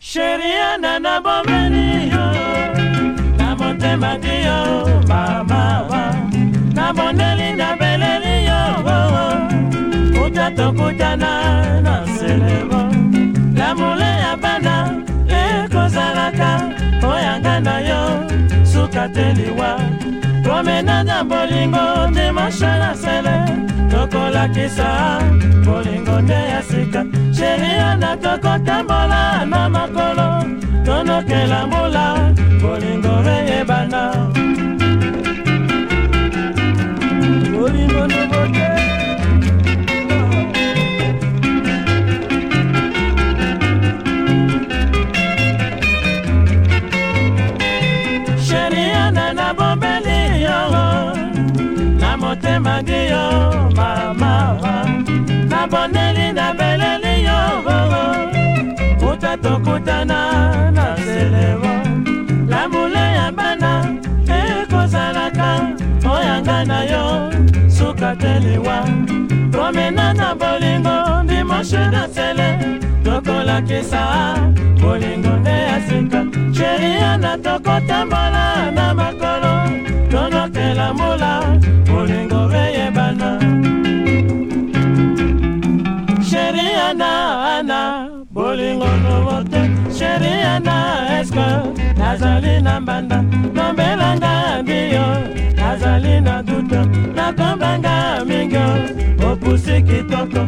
sheria na nabomeli yo na motema ti yo mamawa nabondeli nabeleli yo kuta tokutana na selemo lamule ya bana ekozalaka oyanga na yo suka te liwa promenada bolingo te mashala sele tokolakisa bolingo te ya sika eliana tokotambola na makolo tonokela mbula bolingo eyebana bolingo nobote sheriana na bombeli yo na motema gi yo mamawa na boneli na belele nzambe na yo suka telewa komena na bolingo dimanshe na tele tokolakisa bolingo nde ya sika sheriana tokotambola na makolo tonokela mbula bolingo beyebana sheriana ana bolingo nomo te sheriana eske nazali na mbanda nombelanga biyo nazali na duta nakombanga mingi opusiki toko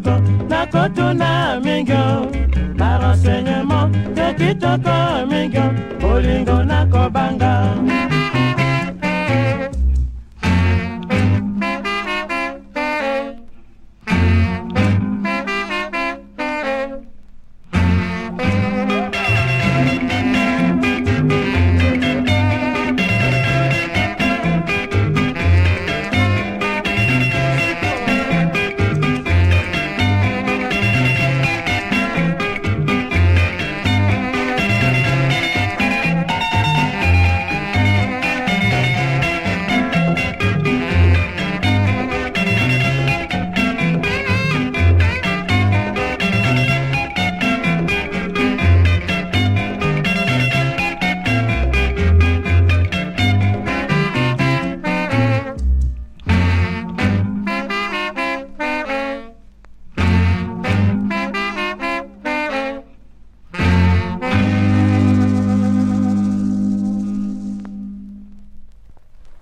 kitoko nakotuna mingi barenseignement te kitoko mingi bolingo nakobanga